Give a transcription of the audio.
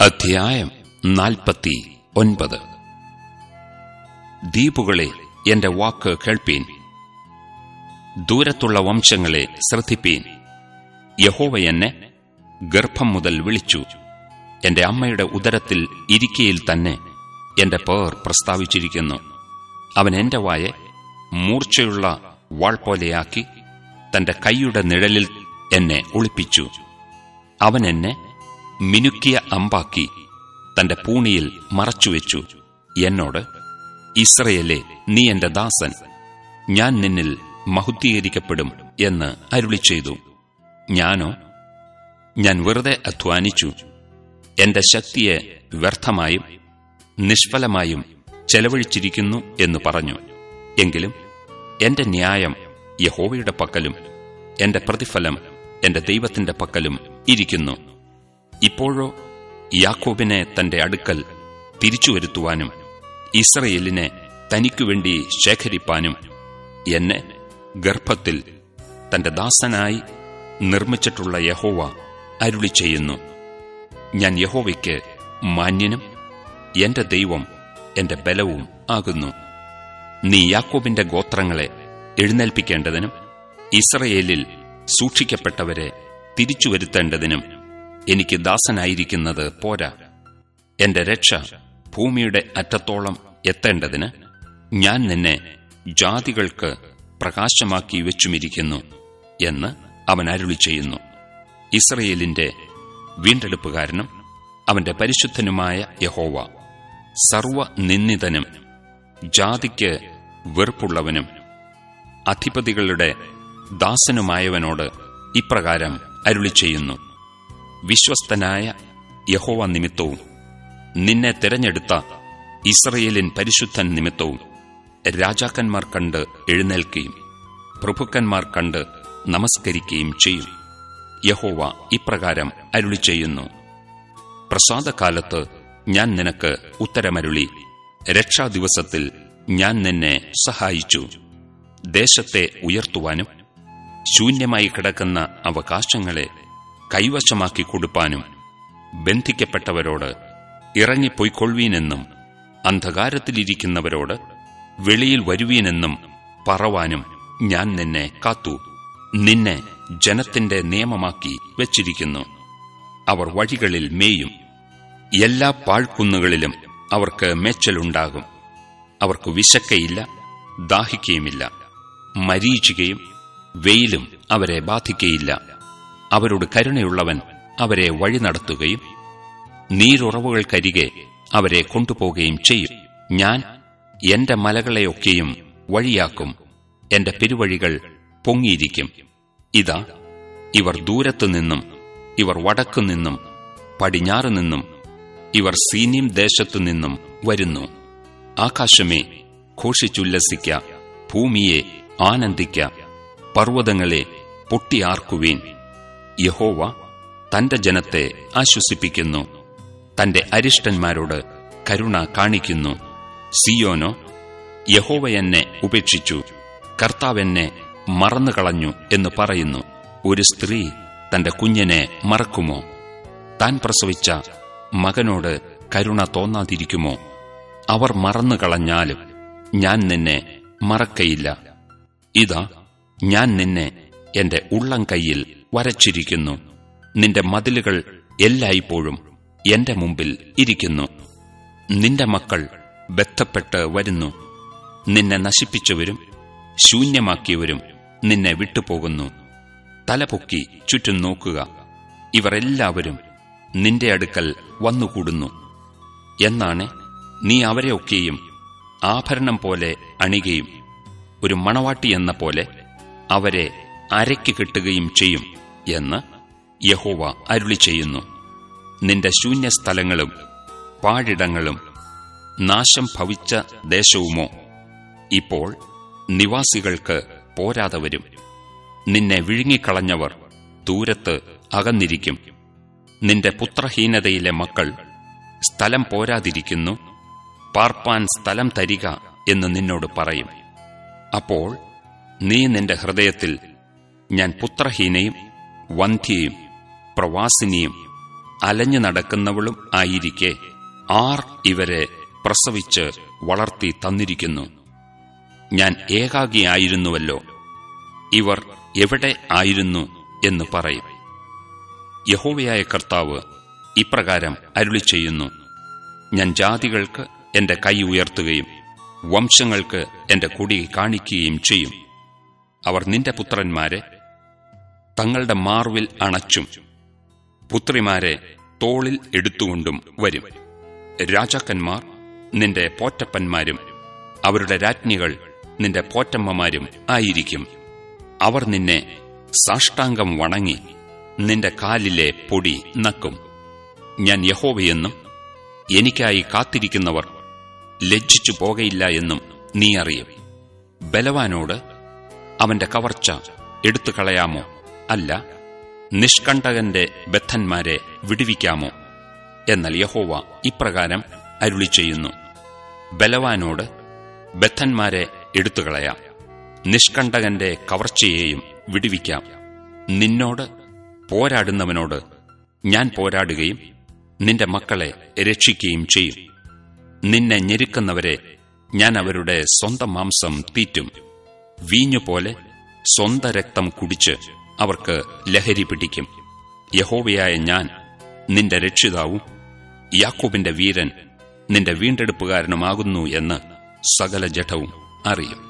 അധ്യായം നാൽപ്പത്തി ഒൻപത്. ദ്വീപുകളെ എന്റെ വാക്ക് കേൾപ്പീൻ. ദൂരത്തുള്ള വംശങ്ങളെ ശ്രദ്ധിപ്പീൻ. യഹോവ എന്നെ ഗർഭം മുതൽ വിളിച്ചു. എന്റെ അമ്മയുടെ ഉദരത്തിൽ ഇരിക്കയിൽ തന്നെ എന്റെ പേർ പ്രസ്താവിച്ചിരിക്കുന്നു. അവൻ എന്റെ വായെ മൂർച്ചയുള്ള വാൾ പോലെയാക്കി തന്റെ കൈയുടെ നിഴലിൽ എന്നെ ഒളിപ്പിച്ചു. അവൻ എന്നെ മിനുക്കിയ അമ്പാക്കി തന്റെ പൂണിയിൽ മറച്ചുവെച്ചു. എന്നോട് ഇസ്രയേലെ നീ എന്റെ ദാസൻ. ഞാൻ നിന്നിൽ മഹുദ്ധീകരിക്കപ്പെടും എന്ന് അരുളി ചെയ്തു. ഞാനോ? ഞാൻ വെറുതെ അധ്വാനിച്ചു. എന്റെ ശക്തിയെ വ്യർത്ഥമായും നിഷ്ഫലമായും ചെലവഴിച്ചിരിക്കുന്നു എന്ന് പറഞ്ഞു. എങ്കിലും എന്റെ ന്യായം യഹോവയുടെ പക്കലും എന്റെ പ്രതിഫലം എന്റെ ദൈവത്തിന്റെ പക്കലും ഇരിക്കുന്നു. ഇപ്പോഴോ യാക്കോബിനെ തന്റെ അടുക്കൽ തിരിച്ചുവരുത്തുവാനും ഇസ്രയേലിനെ തനിക്കുവേണ്ടി ശേഖരിപ്പാനും എന്നെ ഗർഭത്തിൽ തന്റെ ദാസനായി നിർമ്മിച്ചിട്ടുള്ള യഹോവ അരുളി ചെയ്യുന്നു ഞാൻ യഹോവയ്ക്ക് മാന്യനും എന്റെ ദൈവം എന്റെ ബലവും ആകുന്നു. നീ യാക്കോബിന്റെ ഗോത്രങ്ങളെ എഴുന്നേൽപ്പിക്കേണ്ടതിനും ഇസ്രയേലിൽ സൂക്ഷിക്കപ്പെട്ടവരെ തിരിച്ചുവരുത്തേണ്ടതിനും എനിക്ക് ദാസനായിരിക്കുന്നത് പോരാ. എന്റെ രക്ഷ ഭൂമിയുടെ അറ്റത്തോളം എത്തേണ്ടതിന് ഞാൻ നിന്നെ ജാതികൾക്ക് പ്രകാശമാക്കി വെച്ചുമിരിക്കുന്നു എന്ന് അവൻ അരുളി ചെയ്യുന്നു. ഇസ്രയേലിന്റെ വീണ്ടെടുപ്പുകാരനും അവന്റെ പരിശുദ്ധനുമായ യഹോവ സർവനിന്ദിതനും ജാതിക്ക് വെറുപ്പുള്ളവനും അധിപതികളുടെ ദാസനുമായവനോട് ഇപ്രകാരം അരുളി ചെയ്യുന്നു. വിശ്വസ്തനായ യഹോവ നിമിത്തവും നിന്നെ തിരഞ്ഞെടുത്ത ഇസ്രയേലിൻ പരിശുദ്ധൻ നിമിത്തവും രാജാക്കന്മാർ കണ്ട് എഴുന്നേൽക്കുകയും പ്രഭുക്കന്മാർ കണ്ട് നമസ്കരിക്കുകയും ചെയ്യും. യഹോവ ഇപ്രകാരം അരുളി ചെയ്യുന്നു. പ്രസാദകാലത്ത് ഞാൻ നിനക്ക് ഉത്തരമരുളി. രക്ഷാദിവസത്തിൽ ഞാൻ നിന്നെ സഹായിച്ചു. ദേശത്തെ ഉയർത്തുവാനും ശൂന്യമായി കിടക്കുന്ന അവകാശങ്ങളെ കൈവശമാക്കി കൊടുപ്പാനും ബന്ധിക്കപ്പെട്ടവരോട് ഇറങ്ങിപ്പോയിക്കൊള്ളുവീനെന്നും അന്ധകാരത്തിലിരിക്കുന്നവരോട് വെളിയിൽ വരുവീനെന്നും പറവാനും ഞാൻ നിന്നെ കാത്തു. നിന്നെ ജനത്തിന്റെ നിയമമാക്കി വച്ചിരിക്കുന്നു. അവർ വഴികളിൽ മേയും. എല്ലാ പാഴ്ക്കുന്നുകളിലും അവർക്ക് മേച്ചലുണ്ടാകും. അവർക്ക് വിശക്കയില്ല ദാഹിക്കുകയുമില്ല മരീചികയും വെയിലും അവരെ ബാധിക്കയില്ല. അവരോട് കരുണയുള്ളവൻ അവരെ വഴി നടത്തുകയും നീരുറവുകൾക്കരികെ അവരെ കൊണ്ടുപോകുകയും ചെയ്യും. ഞാൻ എന്റെ മലകളെയൊക്കെയും വഴിയാക്കും. എന്റെ പെരുവഴികൾ പൊങ്ങിയിരിക്കും. ഇതാ ഇവർ ദൂരത്തു നിന്നും ഇവർ വടക്കുനിന്നും പടിഞ്ഞാറ് നിന്നും ഇവർ സീനിയം ദേശത്തു നിന്നും വരുന്നു. ആകാശമേ ഘോഷിച്ചുല്ലസിക്ക ഭൂമിയെ ആനന്ദിക്ക പർവതങ്ങളെ പൊട്ടിയാർക്കുവീൻ. യഹോവ തന്റെ ജനത്തെ ആശ്വസിപ്പിക്കുന്നു. തന്റെ അരിഷ്ടന്മാരോട് കരുണ കാണിക്കുന്നു. സിയോനോ യഹോവ എന്നെ ഉപേക്ഷിച്ചു. കർത്താവെന്നെ മറന്നുകളഞ്ഞു എന്ന് പറയുന്നു. ഒരു സ്ത്രീ തന്റെ കുഞ്ഞിനെ മറക്കുമോ? താൻ പ്രസവിച്ച മകനോട് കരുണ തോന്നാതിരിക്കുമോ? അവർ മറന്നുകളഞ്ഞാലും ഞാൻ നിന്നെ മറക്കയില്ല. ഇതാ ഞാൻ നിന്നെ എന്റെ ഉള്ളം കൈയിൽ വരച്ചിരിക്കുന്നു. നിന്റെ മതിലുകൾ എല്ലായ്പ്പോഴും എന്റെ മുമ്പിൽ ഇരിക്കുന്നു. നിന്റെ മക്കൾ ബന്ധപ്പെട്ട് വരുന്നു. നിന്നെ നശിപ്പിച്ചവരും ശൂന്യമാക്കിയവരും നിന്നെ വിട്ടുപോകുന്നു. തലപൊക്കി ചുറ്റും നോക്കുക. ഇവർ എല്ലാവരും നിന്റെ അടുക്കൽ വന്നുകൂടുന്നു. എന്നാണ് നീ അവരെയൊക്കെയും ആഭരണം പോലെ അണികയും ഒരു മണവാട്ടി എന്ന പോലെ അവരെ അരയ്ക്ക് കിട്ടുകയും ചെയ്യും. എന്ന് യഹോവ അരുളി ചെയ്യുന്നു നിന്റെ ശൂന്യസ്ഥലങ്ങളും പാഴിടങ്ങളും നാശം ഭവിച്ച ദേശവുമോ? ഇപ്പോൾ നിവാസികൾക്ക് പോരാതെ വരും. നിന്നെ വിഴുങ്ങിക്കളഞ്ഞവർ ദൂരത്ത് അകന്നിരിക്കും. നിന്റെ പുത്രഹീനതയിലെ മക്കൾ സ്ഥലം പോരാതിരിക്കുന്നു. പാർപ്പാൻ സ്ഥലം തരിക എന്ന് നിന്നോട് പറയും. അപ്പോൾ നീ നിന്റെ ഹൃദയത്തിൽ ഞാൻ പുത്രഹീനയും വന്ധ്യയും പ്രവാസിനിയും അലഞ്ഞു നടക്കുന്നവളും ആയിരിക്കെ. ആർ ഇവരെ പ്രസവിച്ച് വളർത്തി തന്നിരിക്കുന്നു. ഞാൻ ഏകാഗിയായിരുന്നുവല്ലോ. ഇവർ എവിടെ ആയിരുന്നു എന്ന് പറയും. യഹോവയായ കർത്താവ് ഇപ്രകാരം അരുളി ചെയ്യുന്നു ഞാൻ ജാതികൾക്ക് എന്റെ കൈ ഉയർത്തുകയും വംശങ്ങൾക്ക് എന്റെ കുടി കാണിക്കുകയും ചെയ്യും. അവർ നിന്റെ പുത്രന്മാരെ തങ്ങളുടെ മാർവിൽ അണച്ചും. പുത്രിമാരെ തോളിൽ എടുത്തുകൊണ്ടും വരും. രാജാക്കന്മാർ നിന്റെ പോറ്റപ്പന്മാരും അവരുടെ രാജ്ഞികൾ നിന്റെ പോറ്റമ്മമാരും ആയിരിക്കും. അവർ നിന്നെ സാഷ്ടാംഗം വണങ്ങി നിന്റെ കാലിലെ പൊടി നക്കും. ഞാൻ യഹോവയെന്നും എനിക്കായി കാത്തിരിക്കുന്നവർ ലജ്ജിച്ചു പോകയില്ല എന്നും നീ അറിയും. ബലവാനോട് അവന്റെ കവർച്ച എടുത്തു കളയാമോ അല്ല നിഷ്കണ്ടകന്റെ ബദ്ധന്മാരെ വിടുവിക്കാമോ എന്നാൽ യഹോവ ഇപ്രകാരം അരുളി ചെയ്യുന്നു. ബലവാനോട് ബദ്ധന്മാരെ എടുത്തുകളയാം നിഷ്കണ്ടകന്റെ കവർച്ചയെയും വിടുവിക്കാം. നിന്നോട് പോരാടുന്നവനോട് ഞാൻ പോരാടുകയും നിന്റെ മക്കളെ രക്ഷിക്കുകയും ചെയ്യും. നിന്നെ ഞെരുക്കുന്നവരെ ഞാൻ അവരുടെ സ്വന്തം മാംസം തീറ്റും. വീഞ്ഞുപോലെ സ്വന്ത രക്തം കുടിച്ച് അവർക്ക് ലഹരി പിടിക്കും. യഹോവയായ ഞാൻ നിന്റെ രക്ഷിതാവും യാക്കോബിന്റെ വീരൻ നിന്റെ വീണ്ടെടുപ്പുകാരനുമാകുന്നു എന്ന് സകല ജഠവും അറിയും.